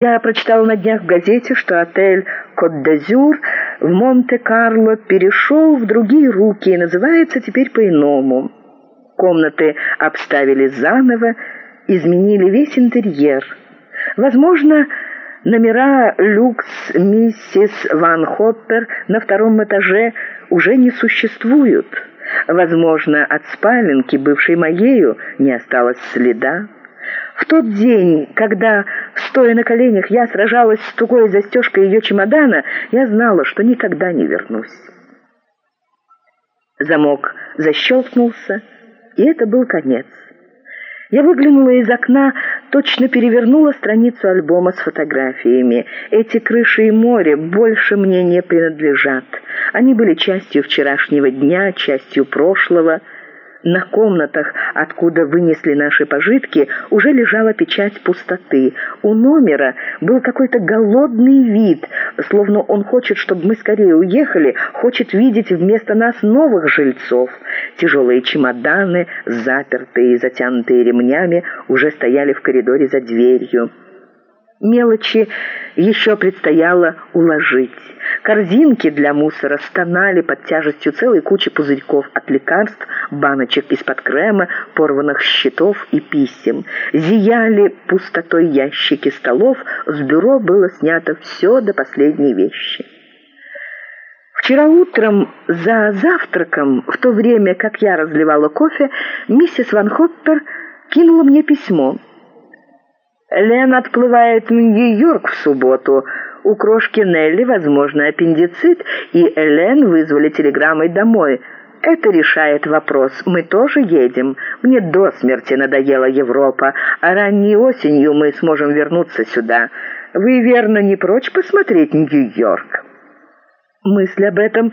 Я прочитала на днях в газете, что отель «Кот-д'Азюр» вОнте-Карло перешел в другие руки и называется теперь по-иному. Комнаты обставили заново, изменили весь интерьер. Возможно, номера люкс миссис Ван Хоппер на втором этаже уже не существуют. Возможно, от спаленки, бывшей моею, не осталось следа. В тот день, когда, стоя на коленях, я сражалась с тугой застежкой ее чемодана, я знала, что никогда не вернусь. Замок защелкнулся, и это был конец. Я выглянула из окна, точно перевернула страницу альбома с фотографиями. Эти крыши и море больше мне не принадлежат. Они были частью вчерашнего дня, частью прошлого — на комнатах, откуда вынесли наши пожитки, уже лежала печать пустоты. У номера был какой-то голодный вид, словно он хочет, чтобы мы скорее уехали, хочет видеть вместо нас новых жильцов. Тяжелые чемоданы, запертые и затянутые ремнями, уже стояли в коридоре за дверью. Мелочи еще предстояло уложить. Корзинки для мусора стонали под тяжестью целой кучи пузырьков от лекарств, баночек из-под крема, порванных щитов и писем. Зияли пустотой ящики столов, с бюро было снято все до последней вещи. Вчера утром за завтраком, в то время, как я разливала кофе, миссис Ван Хоппер кинула мне письмо. «Лен отплывает в И Вызвали телеграммой домой. Это решает вопрос. Мы тоже едем. Мне до смерти надоела Европа, а ранней осенью мы сможем вернуться сюда. Вы, верно, не прочь посмотреть Нью-Йорк?» Мысль об этом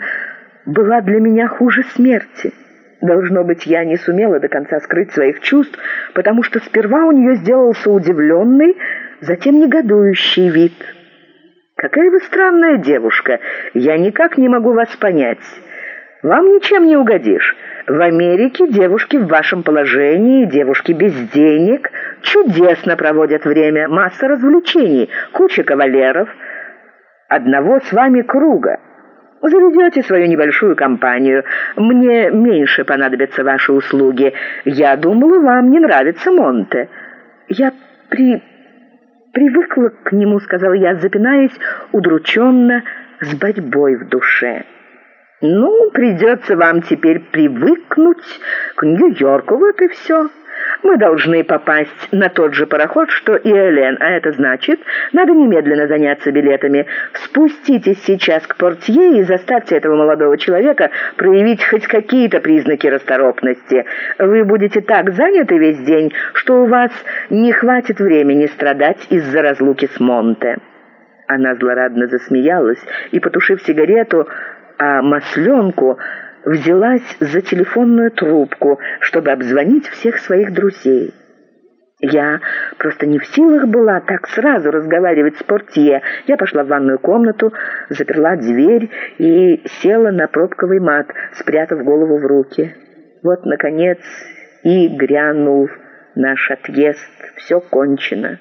была для меня хуже смерти. Должно быть, я не сумела до конца скрыть своих чувств, потому что сперва у нее сделался удивленный, затем негодующий вид. «Какая вы странная девушка! Я никак не могу вас понять. Вам ничем не угодишь. В Америке девушки в вашем положении, девушки без денег, чудесно проводят время, масса развлечений, куча кавалеров. Одного с вами круга. Заведете свою небольшую компанию. Мне меньше понадобятся ваши услуги. Я думала, вам не нравится Монте. Я при... привыкла к нему, сказала я, запинаясь, удрученно, с борьбой в душе. Ну, придется вам теперь привыкнуть к Нью-Йорку, вот и все. Мы должны попасть на тот же пароход, что и Элен, а это значит, надо немедленно заняться билетами. Спуститесь сейчас к портье и заставьте этого молодого человека проявить хоть какие-то признаки расторопности. Вы будете так заняты весь день, что у вас не хватит времени страдать из-за разлуки с Монте». Она злорадно засмеялась и, потушив сигарету, а масленку взялась за телефонную трубку, чтобы обзвонить всех своих друзей. Я просто не в силах была так сразу разговаривать с портье. Я пошла в ванную комнату, заперла дверь и села на пробковый мат, спрятав голову в руки. Вот, наконец, и грянул наш отъезд. Все кончено.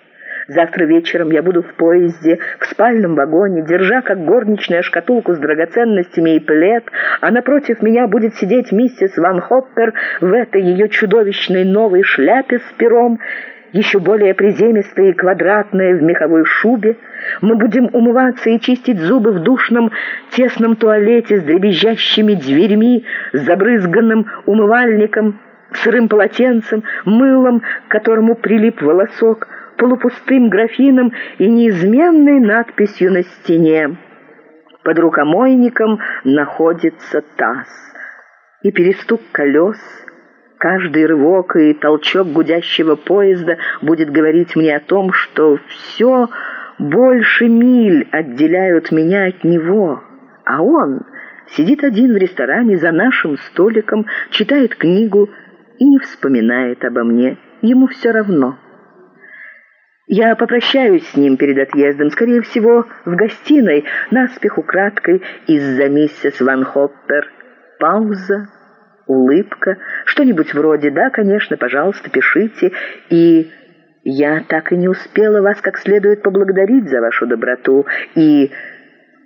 Завтра вечером я буду в поезде, в спальном вагоне, держа как горничная шкатулку с драгоценностями и плед, а напротив меня будет сидеть миссис Ван Хоппер в этой ее чудовищной новой шляпе с пером, еще более приземистая и квадратная в меховой шубе. Мы будем умываться и чистить зубы в душном тесном туалете с дребезжащими дверьми, с забрызганным умывальником, сырым полотенцем, мылом, к которому прилип волосок, полупустым графином и неизменной надписью на стене. Под рукомойником находится таз. И перестук колес, каждый рывок и толчок гудящего поезда будет говорить мне о том, что все больше миль отделяют меня от него, а он сидит один в ресторане за нашим столиком, читает книгу и не вспоминает обо мне. Ему все равно». Я попрощаюсь с ним перед отъездом, скорее всего, в гостиной, наспех украдкой из-за миссис ВанОппер.Пауза, улыбка, что-нибудь вроде «да, конечно, пожалуйста, пишите» и Я так и не успела вас как следует поблагодарить за вашу доброту, и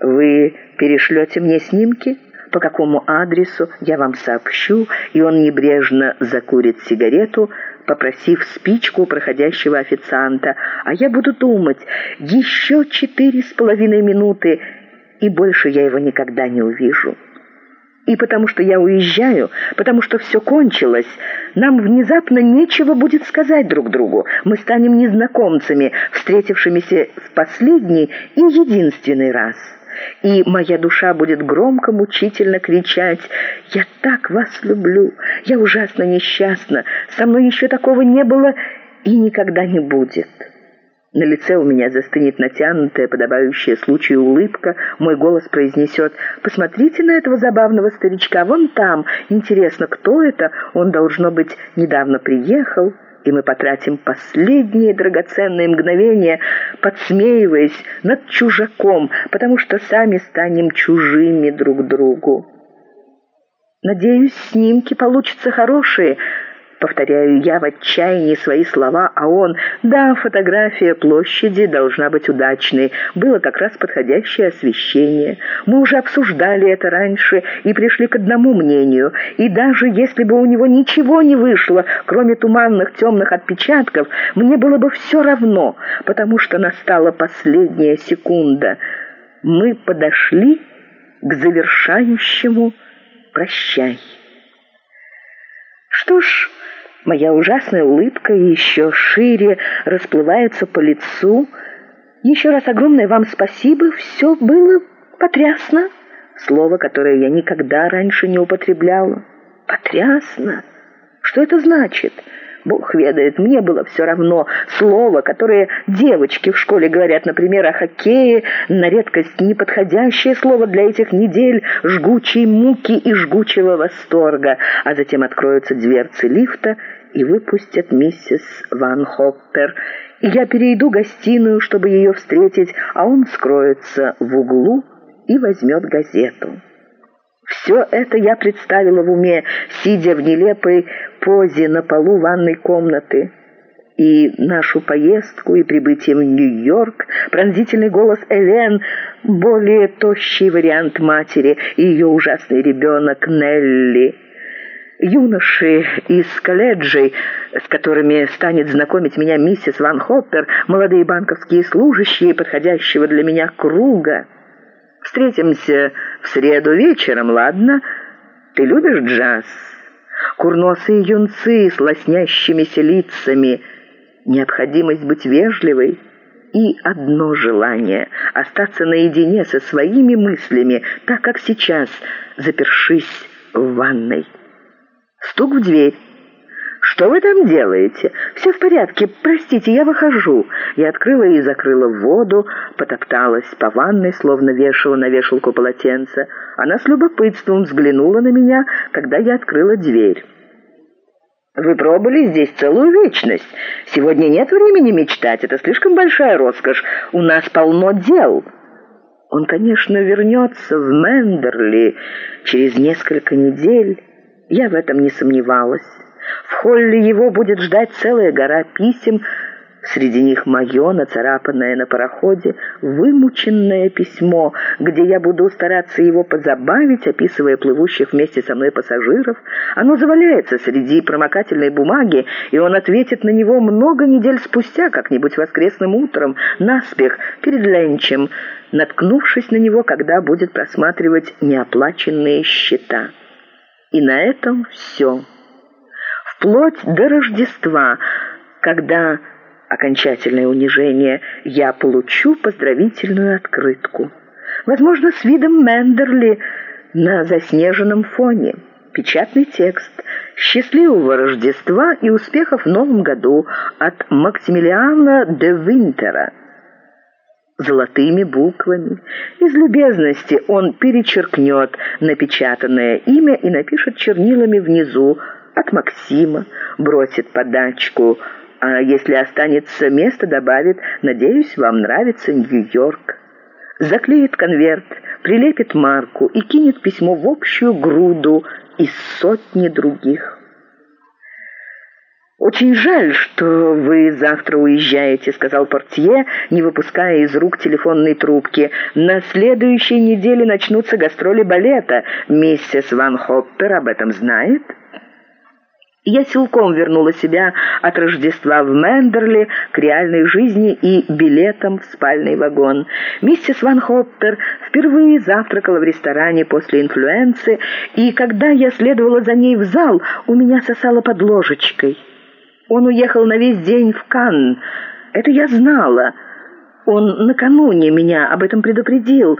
вы перешлете мне снимки?» по какому адресу? Я вам сообщу, и он небрежно закурит сигарету, попросив спичку проходящего официанта, а я буду думать, еще четыре с половиной минуты, и больше я его никогда не увижу. И потому что я уезжаю, потому что все кончилось, нам внезапно нечего будет сказать друг другу. Мы станем незнакомцами, встретившимися в последний и единственный раз» и моя душа будет громко, мучительно кричать «Я так вас люблю! Я ужасно несчастна! Со мной еще такого не было и никогда не будет!» На лице у меня застынет натянутая, подобающая случаю улыбка. Мой голос произнесет «Посмотрите на этого забавного старичка, вон там. Интересно, кто это? Он, должно быть, недавно приехал» и мы потратим последние драгоценные мгновения, подсмеиваясь над чужаком, потому что сами станем чужими друг другу. Надеюсь, снимки получатся хорошие, Повторяю я в отчаянии свои слова, а он... Да, фотография площади должна быть удачной. Было как раз подходящее освещение. Мы уже обсуждали это раньше и пришли к одному мнению. И даже если бы у него ничего не вышло, кроме туманных темных отпечатков, мне было бы все равно, потому что настала последняя секунда. Мы подошли к завершающему «прощай». Что ж... Моя ужасная улыбка еще шире расплывается по лицу. Еще раз огромное вам спасибо, все было потрясно. Слово, которое я никогда раньше не употребляла. Потрясно. Что это значит? Бог ведает, мне было все равно. Слово, которое девочки в школе говорят, например, о хоккее, на редкость неподходящее слово для этих недель жгучей муки и жгучего восторга. А затем откроются дверцы лифта, и выпустят миссис Ван Хоппер. Я перейду гостиную, чтобы ее встретить, а он скроется в углу и возьмет газету. Все это я представила в уме, сидя в нелепой позе на полу ванной комнаты. И нашу поездку, и прибытие в Нью-Йорк, пронзительный голосЕлен, более тощий вариант матери, и ее ужасный ребенок Нелли — Юноши из колледжей, с которыми станет знакомить меня миссис ВанОппер, молодые банковские служащие подходящего для меня круга. Встретимся в среду вечером, ладно? Ты любишь джаз? Курносые юнцы с лоснящимися лицами. Необходимость быть вежливой и одно желание — остаться наедине со своими мыслями, так как сейчас, запершись в ванной. Стук в дверь. «Что вы там делаете?» «Все в порядке. Простите, я выхожу». Я открыла и закрыла воду, потопталась по ванной, словно вешала на вешалку полотенце. Она с любопытством взглянула на меня, когда я открыла дверь. «Вы пробыли здесь целую вечность. Сегодня нет времени мечтать, это слишком большая роскошь. У нас полно дел». Он, конечно, вернется в Мендерли через несколько недель. Я в этом не сомневалась. В холле его будет ждать целая гора писем, Среди них мое, нацарапанное на пароходе, вымученное письмо, где я буду стараться его позабавить, описывая плывущих вместе со мной пассажиров. Оно заваляется среди промокательной бумаги, и он ответит на него много недель спустя, как-нибудь воскресным утром, наспех, перед ленчем, наткнувшись на него, когда будет просматривать неоплаченные счета. И на этом все. Вплоть до Рождества, когда окончательное унижение, я получу поздравительную открытку. Возможно, с видом Мендерли на заснеженном фоне. Печатный текст «Счастливого Рождества и успехов в Новом году» от Максимилиана деВинтера золотыми буквами. Из любезности он перечеркнет напечатанное имя и напишет чернилами внизу «От Максима», бросит подачку, а если останется место, добавит «Надеюсь, вам нравится Нью-Йорк». Заклеит конверт, прилепит марку и кинет письмо в общую груду из сотни других. «Очень жаль, что вы завтра уезжаете», — сказал портье, не выпуская из рук телефонной трубки. «На следующей неделе начнутся гастроли балета. Миссис Я силком вернула себя от В к реальной жизни и билетам в спальный вагон.МиссисАнОппер впервые завтракала в ресторане после инфлюенции, и когда я следовала за ней в зал, у меня сосало под ложечкой. Он уехал на весь день вАнн. Это я знала. Он накануне меня об этом предупредил.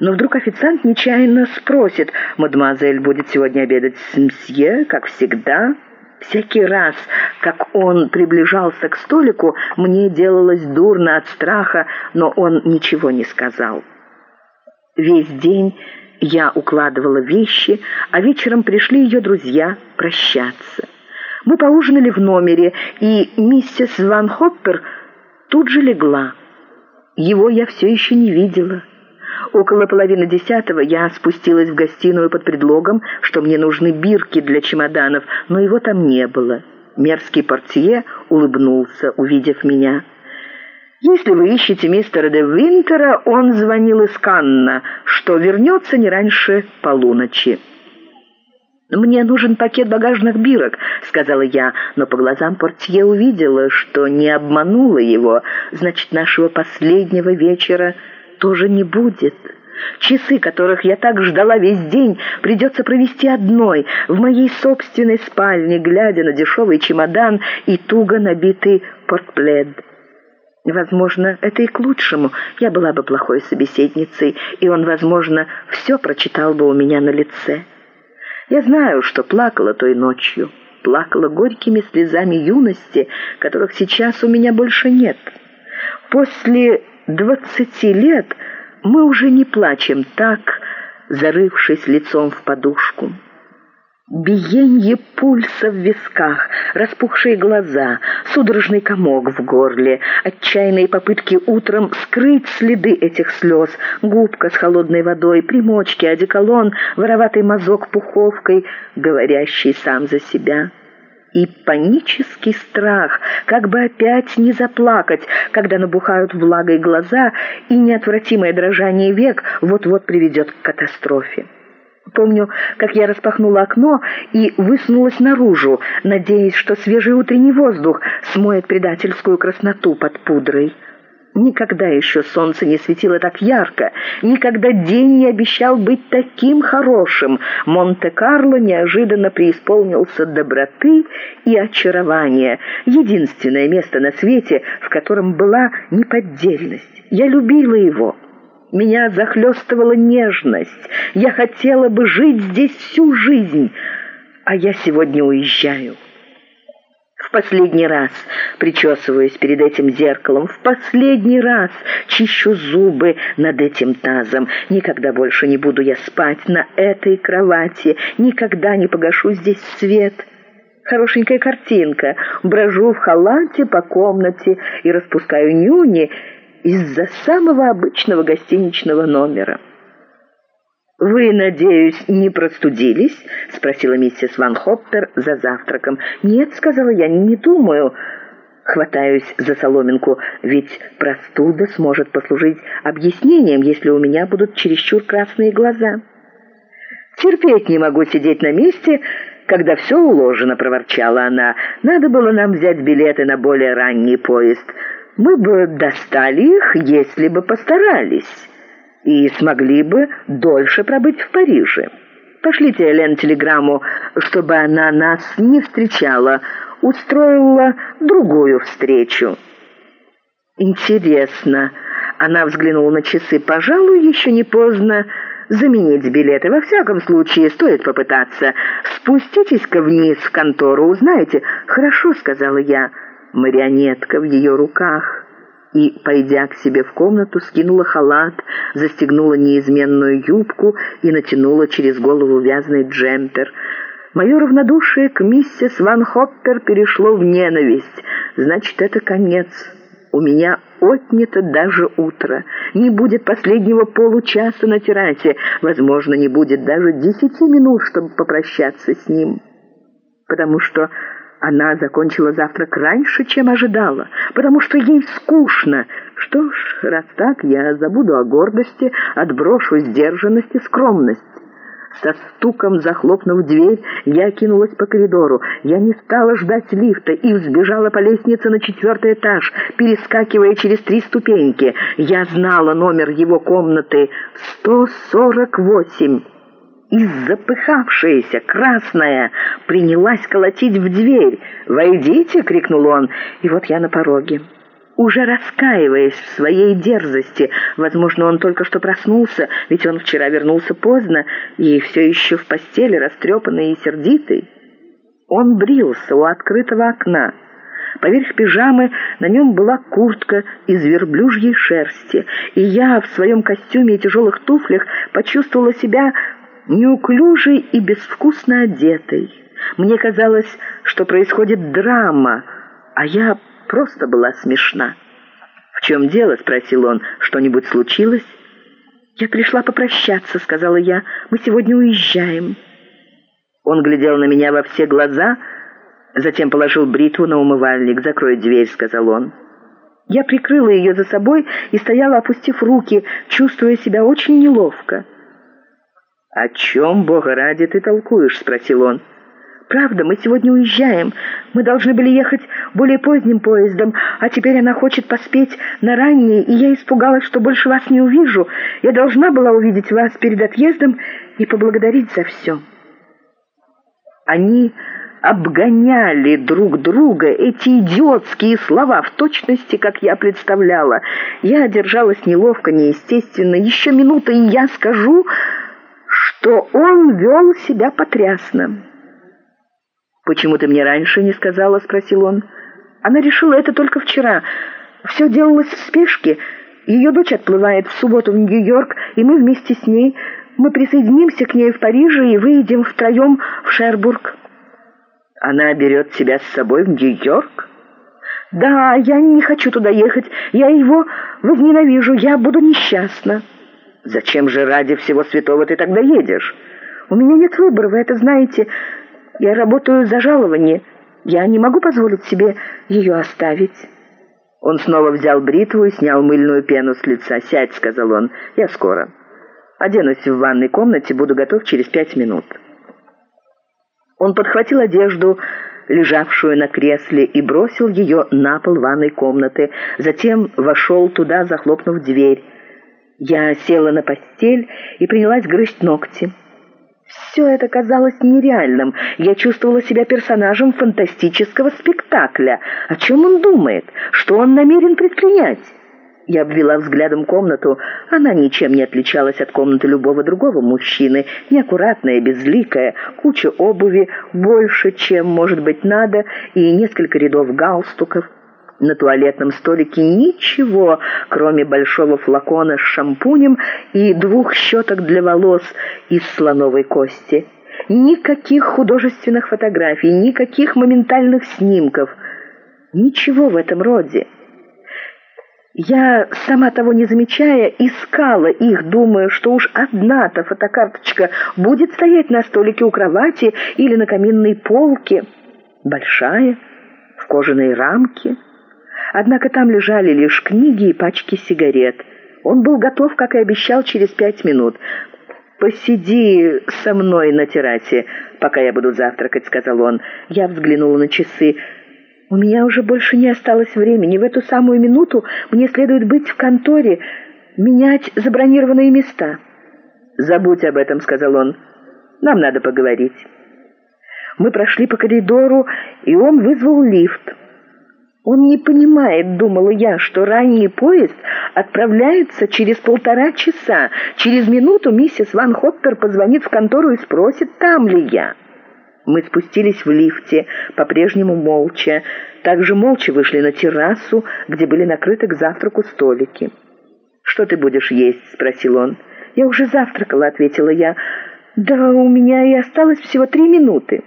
Но вдруг официант нечаянно спросит, «Мадемуазель будет сегодня обедать с мсье, как всегда?» Всякий раз, как он приближался к столику, мне делалось дурно от страха, но он ничего не сказал. Весь день я укладывала вещи, а вечером пришли ее друзья прощаться. Мы поужинали в номере, и миссисВанОппер тут же легла. Его я все еще не видела. Около половины десятого я спустилась в гостиную под предлогом, что мне нужны бирки для чемоданов, но его там не было. Мерзкий портье улыбнулся, увидев меня. «Если вы ищете мистера де Он звонил из Что вернется не раньше полуночи». «Мне нужен пакет багажных бирок», — сказала я, но по глазам портье увидела, что не обманула его, значит, нашего последнего вечера тоже не будет. Часы, которых я так ждала весь день, придется провести одной, в моей собственной спальне, глядя на дешевый чемодан и туго набитый портплед. Возможно, это и к лучшему. Я была бы плохой собеседницей, и он, возможно, все прочитал бы у меня на лице. Я знаю, что плакала той ночью, плакала горькими слезами юности, которых сейчас у меня больше нет. После двадцати лет мы уже не плачем так, зарывшись лицом в подушку. Биенье пульса в висках, распухшие глаза, судорожный комок в горле, отчаянные попытки утром скрыть следы этих слез, губка с холодной водой, примочки, одеколон, вороватый мазок пуховкой, говорящий сам за себя. И панический страх, как бы опять не заплакать, когда набухают влагой глаза, и неотвратимое дрожание век вот-вот приведет к катастрофе. Помню, как я распахнула окно и высунулась наружу, надеясь, что свежий утренний воздух смоет предательскую красноту под пудрой. Никогда еще солнце не светило так ярко, никогда день не обещал быть таким хорошим. Монте-Карло неожиданно преисполнился доброты и очарования. Единственное место на свете, в котором была неподдельность. Я любила его. Меня захлестывала нежность. Я хотела бы жить здесь всю жизнь, а я сегодня уезжаю. В последний раз причесываюсь перед этим зеркалом, в последний раз чищу зубы над этим тазом. Никогда больше не буду я спать на этой кровати, никогда не погашу здесь свет. Хорошенькая картинка. Брожу в халате по комнате и распускаю нюни, из-за самого обычного гостиничного номера. «Вы, надеюсь, не простудились?» — спросила миссисАнОппер за завтраком. «Нет», — сказала я, — «не думаю». Хватаюсь за соломинку, ведь простуда сможет послужить объяснением, если у меня будут чересчур красные глаза. «Терпеть не могу сидеть на месте», когда все уложено», — проворчала она. «Надо было нам взять билеты на более ранний поезд. Мы бы достали их, если бы постарались, и смогли бы дольше пробыть в Париже. ПошлитеЕлен телеграмму, чтобы она нас не встречала, устроила другую встречу». «Интересно». Она взглянула на часы. «Ожалуй, еще не поздно заменить билеты. Во всяком случае, стоит попытаться.Спуститесь-ка вниз в контору, узнаете». «Хорошо», — сказала я марионетка в ее руках, и, пойдя к себе в комнату, скинула халат, застегнула неизменную юбку и натянула через голову вязаный джемпер. Мое равнодушие к миссисАнОппер перешло в ненависть. Значит, это конец. У меня отнято даже утро. Не будет последнего получаса на террасе. Возможно, не будет даже десяти минут, чтобы попрощаться с ним. Потому что Она закончила завтрак раньше, чем ожидала, потому что ей скучно. Что ж, раз так, я забуду о гордости, отброшу сдержанность и скромность. Со стуком захлопнув дверь, я кинулась по коридору. Я не стала ждать лифта и взбежала по лестнице на четвертый этаж, перескакивая через три ступеньки. Я знала номер его комнаты — 148 и запыхавшаяся, красная, принялась колотить в дверь. «Войдите!» — крикнул он, и вот я на пороге. Уже раскаиваясь в своей дерзости, возможно, он только что проснулся, ведь он вчера вернулся поздно и все еще в постели, растрепанный и сердитый. Он брился у открытого окна. Поверх пижамы на нем была куртка из верблюжьей шерсти, и я в своем костюме и тяжелых туфлях почувствовала себя неуклюжей и безвкусно одетой. Мне казалось, что происходит драма, а я просто была смешна. «В чем дело?» — спросил он. «Что-нибудь случилось?» «Я пришла попрощаться», — сказала я. «Мы сегодня уезжаем». Он глядел на меня во все глаза, затем положил бритву на умывальник. «Закрой дверь», — сказал он. Я прикрыла ее за собой и стояла, опустив руки, чувствуя себя очень неловко. «О чем,Га ради, ты толкуешь?» — спросил он. «Правда, мы сегодня уезжаем. Мы должны были ехать более поздним поездом, а теперь она хочет поспеть на раннее, и я испугалась, что больше вас не увижу. Я должна была увидеть вас перед отъездом и поблагодарить за все». Они обгоняли друг друга эти идиотские слова в точности, как я представляла. Я держалась неловко, неестественно. Еще минута, и я скажу что он вел себя потрясно. «Почему ты мне раньше не сказала?» — спросил он. Она решила это только вчера. Все делалось в спешке. Ее дочь отплывает в субботу вЬ-К, и мы вместе с ней. Мы присоединимся к ней вИже и выедем втроем вШербург. Она берет тебя с собой в Нью-Йорк? Да, я не хочу туда ехать. Я его возненавижу. Я буду несчастна. «Зачем же ради всего святого ты тогда едешь?» «У меня нет выбора, вы это знаете. Я работаю за жалование. Я не могу позволить себе ее оставить». Он снова взял бритву и снял мыльную пену с лица. «Сядь», — сказал он, — «я скоро.Оденусь в ванной комнате, буду готов через пять минут». Он подхватил одежду, лежавшую на кресле, и бросил ее на пол ванной комнаты. Затем вошел туда, захлопнув дверь. Я села на постель и принялась грызть ногти. Все это казалось нереальным. Я чувствовала себя персонажем фантастического спектакля. О чем он думает? Что он намерен предпринять? Я обвела взглядом комнату. Она ничем не отличалась от комнаты любого другого мужчины. Неаккуратная, безликая, куча обуви, больше, чем, может быть, надо, и несколько рядов галстуков. На туалетном столике ничего, кроме большого флакона с шампунем и двух щеток для волос из слоновой кости. Никаких художественных фотографий, никаких моментальных снимков. Ничего в этом роде. Я, сама того не замечая, искала их, думая, что уж одна-то фотокарточка будет стоять на столике у кровати или на каминной полке. Большая, в кожаной рамке. Однако там лежали лишь книги и пачки сигарет. Он был готов, как и обещал, через пять минут. «Посиди со мной на террасе, пока я буду завтракать», — сказал он. Я взглянула на часы. «У меня уже больше не осталось времени. В эту самую минуту мне следует быть в конторе, менять забронированные места». «Забудь об этом», — сказал он. «Нам надо поговорить». Мы прошли по коридору, и он вызвал лифт. Он не понимает, думала я, что ранний поезд отправляется через полтора часа. Через минуту миссисВанОппер позвонит в контору и спросит, там ли я. Мы спустились в лифте, по-прежнему молча. Также молча вышли на террасу, где были накрыты к завтраку столики. «Что ты будешь есть?» — спросил он. «Я уже завтракала», — ответила я. «Да у меня и осталось всего три минуты».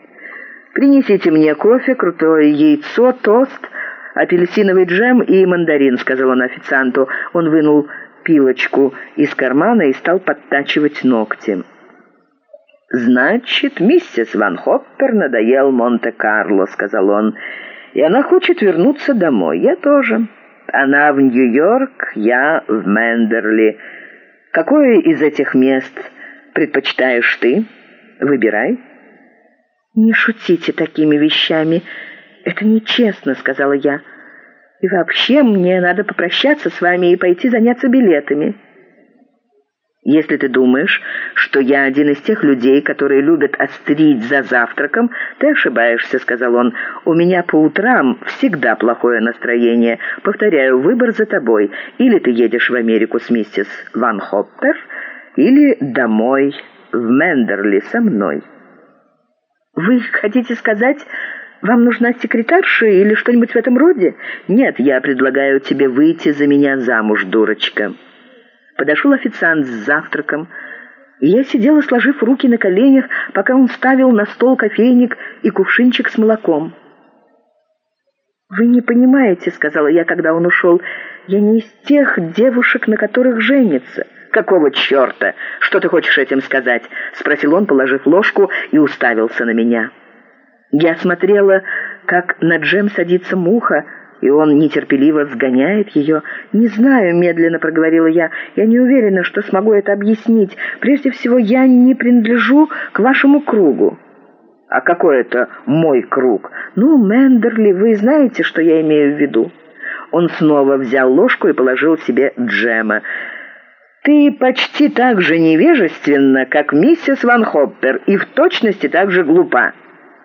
«Принесите мне кофе, крутое яйцо, тост» апельсиновый джем и мандарин», — сказал он официанту. Он вынул пилочку из кармана и стал подтачивать ногти. «Значит, миссис Ван Хоппер надоелОнте-— сказал он, — «и она хочет вернуться домой. Я тоже. Она в В — Какое из этих мест предпочитаешь ты? Выбирай». «Не шутите такими вещами. Это нечестно», — сказала я. «И вообще мне надо попрощаться с вами и пойти заняться билетами». Если ты думаешь, что я один из тех людей, которые любят острить за завтраком, ты ошибаешься», — сказал он. «У меня по утрам всегда плохое настроение. Повторяю, выбор за тобой. Или ты едешь в Америку с миссис Ван Хоппер, или домой вМендерли со мной». «Вы хотите сказать, вам нужна секретарша или что-нибудь в этом роде?» «Нет, я предлагаю тебе выйти за меня замуж, дурочка». Подошел официант с завтраком, я сидела, сложив руки на коленях, пока он ставил на стол кофейник и кувшинчик с молоком. «Вы не понимаете», — сказала я, когда он ушел, — «я не из тех девушек, на которых женится». «Какого черта? Что ты хочешь этим сказать?» — спросил он, положив ложку и уставился на меня. Я смотрела, как на джем садится муха, и он нетерпеливо сгоняет ее. «Не знаю», — медленно проговорила я, — «я не уверена, что смогу это объяснить. Прежде всего, я не принадлежу к вашему кругу». «А какой это мой круг?» «Ну, Мендерли, вы знаете, что я имею в виду». Он снова взял ложку и положил себе джема. «Ты почти так же невежественна, как миссис Ван Хоппер, и в точности так же глупа.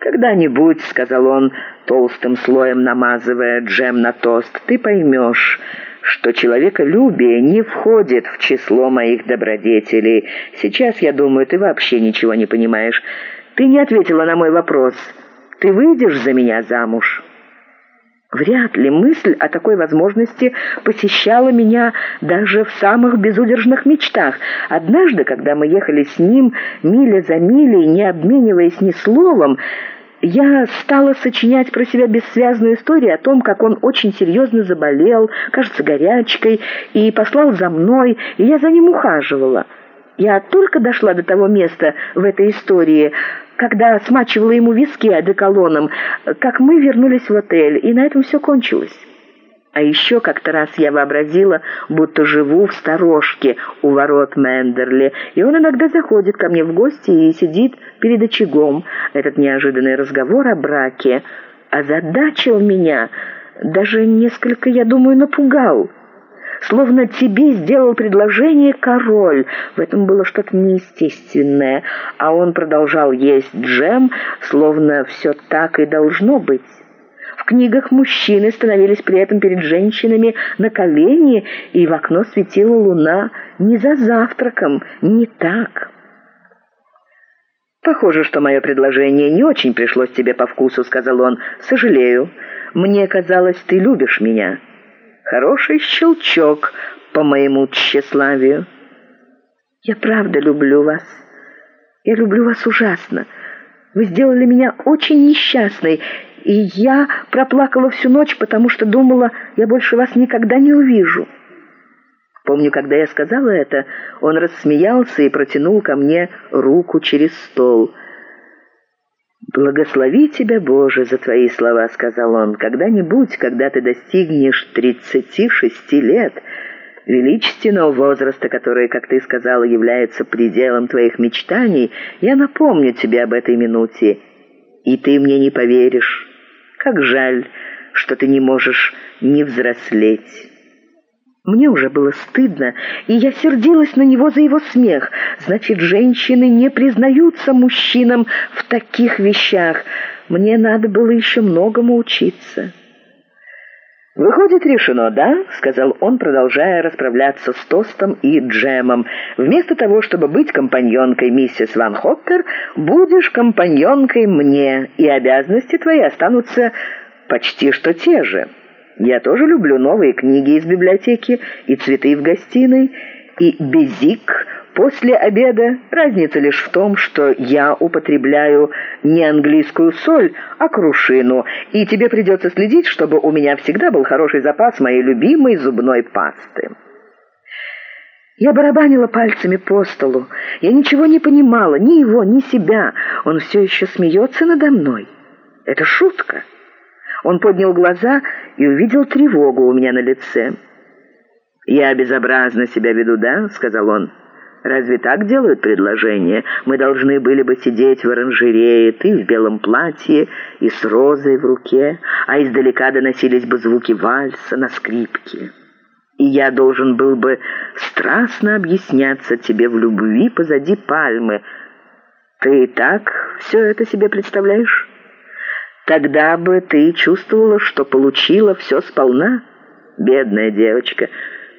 «Когда-нибудь», — сказал он, толстым слоем намазывая джем на тост, — «ты поймешь» что человеколюбие не входит в число моих добродетелей. Сейчас, я думаю, ты вообще ничего не понимаешь. Ты не ответила на мой вопрос. Ты выйдешь за меня замуж?» Вряд ли мысль о такой возможности посещала меня даже в самых безудержных мечтах. Однажды, когда мы ехали с ним миля за милей, не обмениваясь ни словом, я стала сочинять про себя бессвязную историю о том, как он очень серьезно заболел, кажется, горячкой, и послал за мной, и я за ним ухаживала. Я только дошла до того места в этой истории, когда смачивала ему виски одеколоном, как мы вернулись в отель, и на этом все кончилось. А еще как-то раз я вообразила, будто живу в сторожке у ворот Мендерли, и он иногда заходит ко мне в гости и сидит перед очагом. Этот неожиданный разговор о браке озадачил меня, даже несколько, я думаю, напугал словно тебе сделал предложение король. В этом было что-то неестественное, а он продолжал есть джем, словно все так и должно быть. В книгах мужчины становились при этом перед женщинами на колени, и в окно светила луна не за завтраком, не так. «Похоже, что мое предложение не очень пришлось тебе по вкусу», — сказал он. «Сожалею. Мне казалось, ты любишь меня». Хороший щелчок по моему тщеславию. Я правда люблю вас. Я люблю вас ужасно. Вы сделали меня очень несчастной, и я проплакала всю ночь, потому что думала, я больше вас никогда не увижу. Помню, когда я сказала это, он рассмеялся и протянул ко мне руку через стол — «Благослови тебя, Боже, за твои слова», — сказал он. «Когда-нибудь, когда ты достигнешь тридцати шести лет, величественного возраста, который, как ты сказала, является пределом твоих мечтаний, я напомню тебе об этой минуте, и ты мне не поверишь. Как жаль, что ты не можешь не взрослеть». Мне уже было стыдно, и я сердилась на него за его смех. Значит, женщины не признаются мужчинам в таких вещах. Мне надо было еще многому учиться». «Выходит, решено, да?» — сказал он, продолжая расправляться с тостом и джемом. «Вместо того, чтобы быть компаньонкой миссис ВанОппер, будешь компаньонкой мне, и обязанности твои останутся почти что те же. Я тоже люблю новые книги из библиотеки и цветы в гостиной, и безик После обеда разница лишь в том, что я употребляю не английскую соль, а крушину, и тебе придется следить, чтобы у меня всегда был хороший запас моей любимой зубной пасты». Я барабанила пальцами по столу. Я ничего не понимала, ни его, ни себя. Он все еще смеется надо мной. Это шутка. Он поднял глаза и увидел тревогу у меня на лице. «Я безобразно себя веду, да?» — сказал он. Разве так делают предложение? Мы должны были бы сидеть в оранжерее, ты в белом платье и с розой в руке, а издалека доносились бы звуки вальса на скрипке. И я должен был бы страстно объясняться тебе в любви позади пальмы. Ты и так все это себе представляешь? Тогда бы ты чувствовала, что получила все сполна, бедная девочка».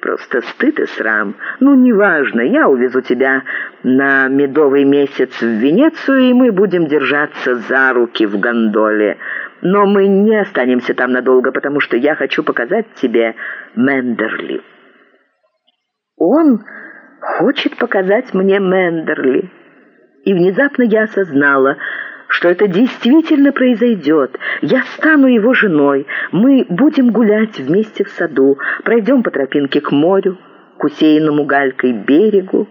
Просто стыд и срам. Ну, неважно, я увезу тебя на медовый месяц вНиццу, и мы будем держаться за руки в гондоле. Но мы не останемся там надолго, потому что я хочу показать тебе Мендерли». Он хочет показать мне Мендерли. И внезапно я осознала, что это действительно произойдет. Я стану его женой, мы будем гулять вместе в саду, пройдем по тропинке к морю, к усеянному галькой берегу.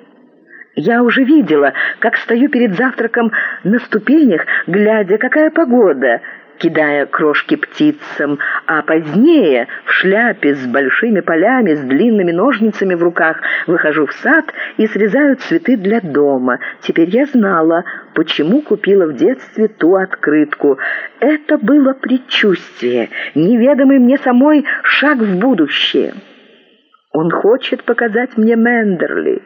Я уже видела, как стою перед завтраком на ступенях, глядя, какая погода — кидая крошки птицам, а позднее в шляпе с большими полями, с длинными ножницами в руках выхожу в сад и срезаю цветы для дома. Теперь я знала, почему купила в детстве ту открытку. Это было предчувствие, неведомый мне самой шаг в будущее. Он хочет показать мне Мендерли.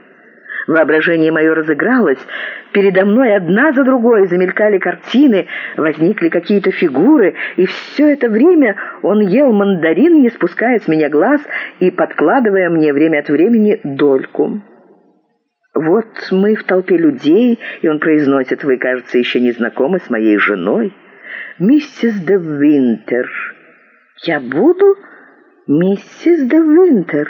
Воображение мое разыгралось. Передо мной одна за другой замелькали картины, возникли какие-то фигуры, и все это время он ел мандарин, не спуская с меня глаз и подкладывая мне время от времени дольку. Вот мы в толпе людей, и он произносит, вы, кажется, еще не знакомы с моей женой. «Миссис де Винтер». «Я буду миссис де Винтер».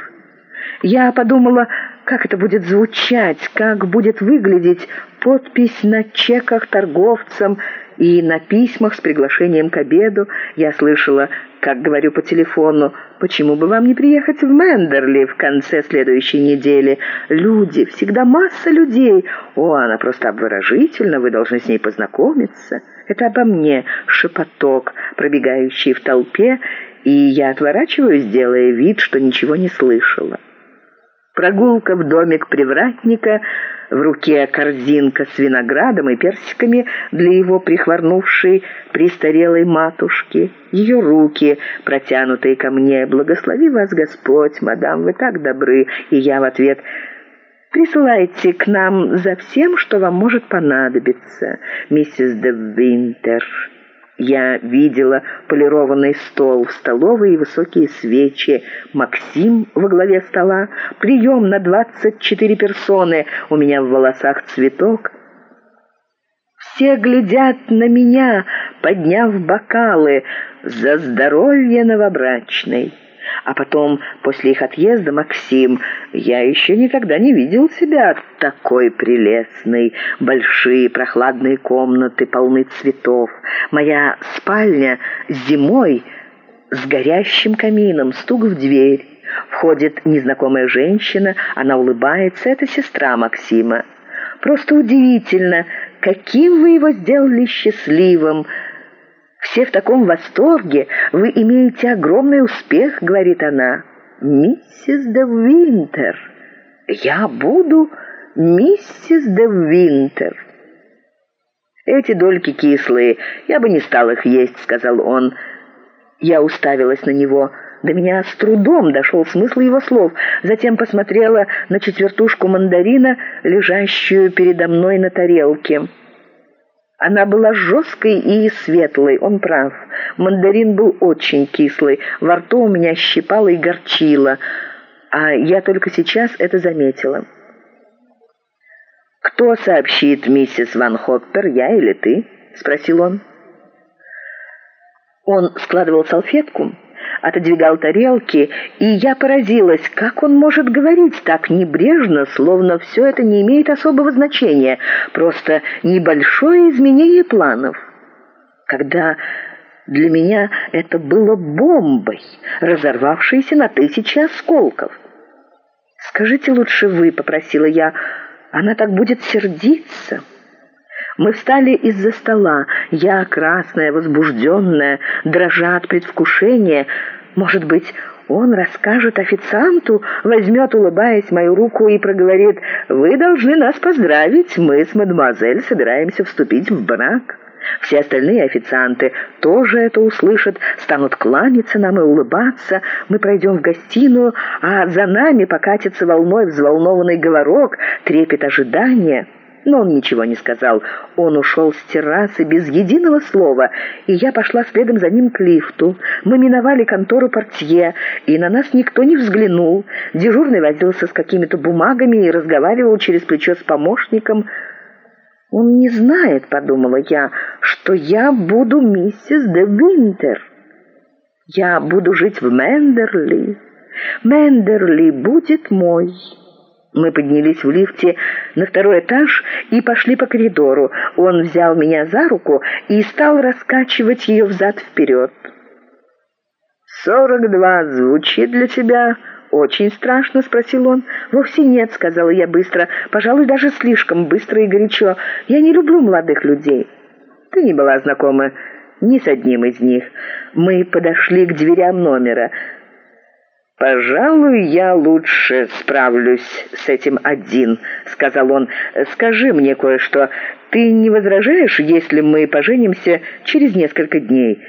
Я подумала, как это будет звучать, как будет выглядеть подпись на чеках торговцам и на письмах с приглашением к обеду. Я слышала, как говорю по телефону, почему бы вам не приехать в Мендерли в конце следующей недели? Люди, всегда масса людей. О, она просто обворожительна, вы должны с ней познакомиться. Это обо мне шепоток, пробегающий в толпе, и я отворачиваюсь, делая вид, что ничего не слышала. Прогулка в домик привратника, в руке корзинка с виноградом и персиками для его прихворнувшей престарелой матушки, ее руки, протянутые ко мне. «Благослови вас Господь, мадам, вы так добры!» И я в ответ «Присылайте к нам за всем, что вам может понадобиться, миссис де Винтер». Я видела полированный стол в столовой и высокие свечи, Максим во главе стола, прием на двадцать четыре персоны, у меня в волосах цветок. Все глядят на меня, подняв бокалы за здоровье новобрачной. А потом, после их отъезда, Максим, я еще никогда не видел себя такой прелестной. Большие прохладные комнаты, полны цветов. Моя спальня зимой с горящим камином, стук в дверь. Входит незнакомая женщина, она улыбается, это сестра Максима. Просто удивительно, каким вы его сделали счастливым, все в таком восторге, вы имеете огромный успех», — говорит она. «Миссис де Винтер, я буду миссис де Винтер». «Эти дольки кислые, я бы не стал их есть», — сказал он. Я уставилась на него. До меня с трудом дошел смысл его слов. Затем посмотрела на четвертушку мандарина, лежащую передо мной на тарелке. Она была жесткой и светлой, он прав. Мандарин был очень кислый, во рту у меня щипало и горчило, а я только сейчас это заметила. «Кто сообщит миссис ВанОппер, я или ты?» — спросил он. Он складывал салфетку, отодвигал тарелки, и я поразилась, как он может говорить так небрежно, словно все это не имеет особого значения, просто небольшое изменение планов. Когда для меня это было бомбой, разорвавшейся на тысячи осколков. «Скажите лучше вы», — попросила я, — «она так будет сердиться». Мы встали из-за стола. Я, красная, возбужденная, дрожа от предвкушения. Может быть, он расскажет официанту, возьмет, улыбаясь, мою руку и проговорит, «Вы должны нас поздравить, мы с мадемуазель собираемся вступить в брак». Все остальные официанты тоже это услышат, станут кланяться нам и улыбаться. Мы пройдем в гостиную, а за нами покатится волной взволнованный говорок, трепет ожидания». Но он ничего не сказал. Он ушел с террасы без единого слова, и я пошла следом за ним к лифту. Мы миновали контору портье, и на нас никто не взглянул. Дежурный возился с какими-то бумагами и разговаривал через плечо с помощником. «Он не знает», — подумала я, — «что я буду миссис де Винтер. Я буду жить в Мендерли. Мендерли будет мой». Мы поднялись в лифте на второй этаж и пошли по коридору. Он взял меня за руку и стал раскачивать ее взад-вперед. «Сорок два звучит для тебя очень страшно?» — спросил он. «Вовсе нет», — сказала я быстро. «Пожалуй, даже слишком быстро и горячо. Я не люблю молодых людей». «Ты не была знакома ни с одним из них. Мы подошли к дверям номера». «Пожалуй, я лучше справлюсь с этим один», — сказал он. «Скажи мне кое-что. Ты не возражаешь, если мы поженимся через несколько дней?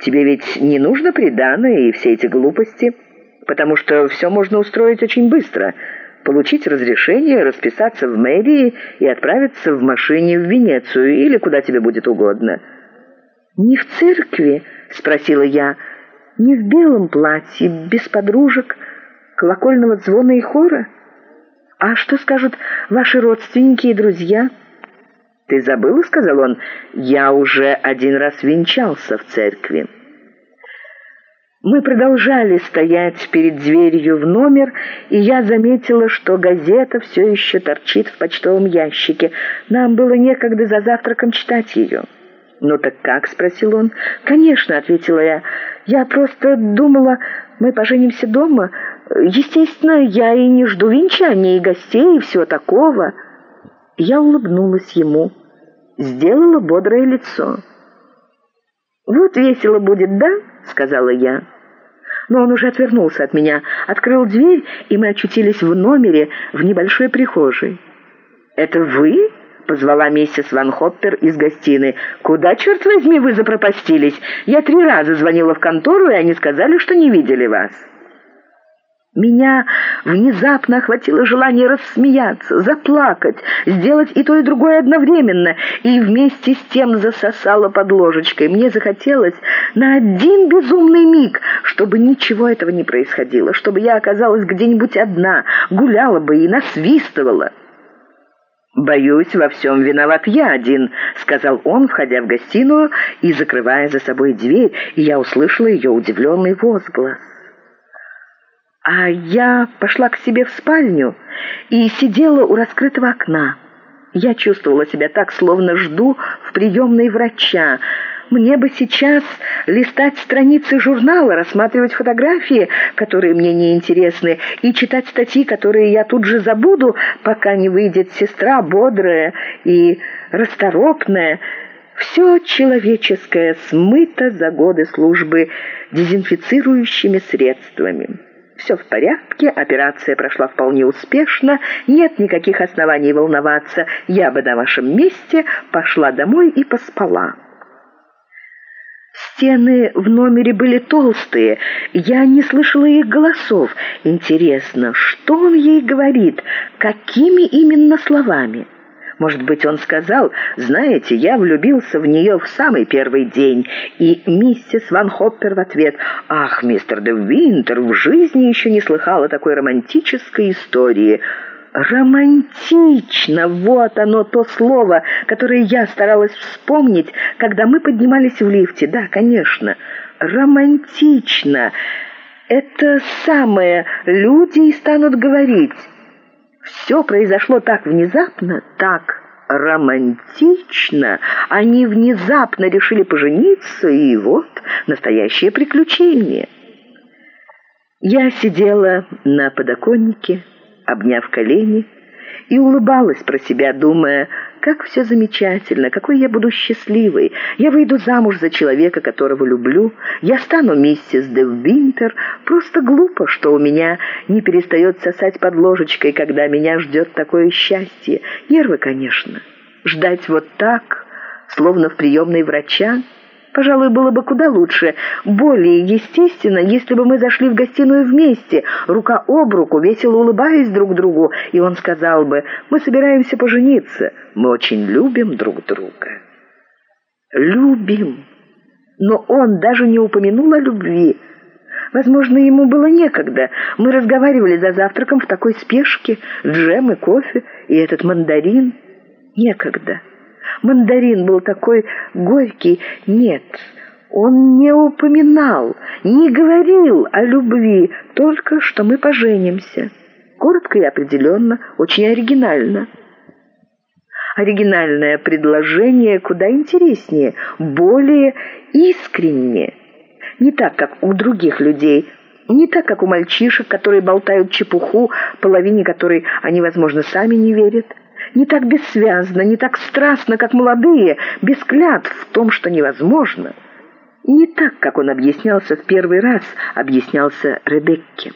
Тебе ведь не нужно приданое и все эти глупости, потому что все можно устроить очень быстро. Получить разрешение, расписаться в мэрии и отправиться в машине в Венецию или куда тебе будет угодно». «Не в церкви?» — спросила я не в белом платье, без подружек, колокольного звона и хора? А что скажут ваши родственники и друзья?» «Ты забыла?» — сказал он. «Я уже один раз венчался в церкви». Мы продолжали стоять перед дверью в номер, и я заметила, что газета все еще торчит в почтовом ящике. Нам было некогда за завтраком читать ее. «Ну так как?» — спросил он. «Конечно», — ответила я. «Я просто думала, мы поженимся дома. Естественно, я и не жду венчания, и гостей, и всего такого». Я улыбнулась ему, сделала бодрое лицо. «Вот весело будет, да?» — сказала я. Но он уже отвернулся от меня, открыл дверь, и мы очутились в номере в небольшой прихожей. «Это вы?» — позвала миссис Ван Хоппер из гостиной. «Куда, черт возьми, вы запропастились? Я три раза звонила в контору, и они сказали, что не видели вас». Меня внезапно охватило желание рассмеяться, заплакать, сделать и то, и другое одновременно, и вместе с тем засосало под ложечкой. Мне захотелось на один безумный миг, чтобы ничего этого не происходило, чтобы я оказалась где-нибудь одна, гуляла бы и насвистывала. «Боюсь, во всем виноват я один», — сказал он, входя в гостиную и закрывая за собой дверь, и я услышала ее удивленный возглас. А я пошла к себе в спальню и сидела у раскрытого окна. Я чувствовала себя так, словно жду в приемной врача, мне бы сейчас листать страницы журнала, рассматривать фотографии, которые мне не интересны, и читать статьи, которые я тут же забуду, пока не выйдет сестра бодрая и расторопная. Все человеческое смыто за годы службы дезинфицирующими средствами. Все в порядке, операция прошла вполне успешно, нет никаких оснований волноваться. Я бы на вашем месте пошла домой и поспала». Стены в номере были толстые, я не слышала их голосов. Интересно, что он ей говорит, какими именно словами? Может быть, он сказал, «Знаете, я влюбился в нее в самый первый день». И миссис ВанОппер в ответ, «Ах, мистер де В жизни еще не слыхала такой романтической истории». «Романтично» — вот оно, то слово, которое я старалась вспомнить, когда мы поднимались в лифте. Да, конечно, романтично. Это самое люди и станут говорить. Все произошло так внезапно, так романтично. Они внезапно решили пожениться, и вот настоящее приключение. Я сидела на подоконнике, обняв колени, и улыбалась про себя, думая, как все замечательно, какой я буду счастливой. Я выйду замуж за человека, которого люблю. Я стану миссис де Винтер. Просто глупо, что у меня не перестает сосать под ложечкой, когда меня ждет такое счастье. Нервы, конечно. Ждать вот так, словно в приемной врача, Пожалуй, было бы куда лучше, более естественно, если бы мы зашли в гостиную вместе, рука об руку, весело улыбаясь друг другу, и он сказал бы, мы собираемся пожениться, мы очень любим друг друга. Любим. Но он даже не упомянул о любви. Возможно, ему было некогда. Мы разговаривали за завтраком в такой спешке, джем и кофе, и этот мандарин. Некогда. Мандарин был такой горький. Нет, он не упоминал, не говорил о любви, только что мы поженимся. Коротко и определенно, очень оригинально. Оригинальное предложение куда интереснее, более искреннее. Не так, как у других людей, не так, как у мальчишек, которые болтают чепуху, половине которой они, возможно, сами не верят не так бессвязно, не так страстно, как молодые, без клятв в том, что невозможно. Не так, как он объяснялся в первый раз, объяснялся Ребекке.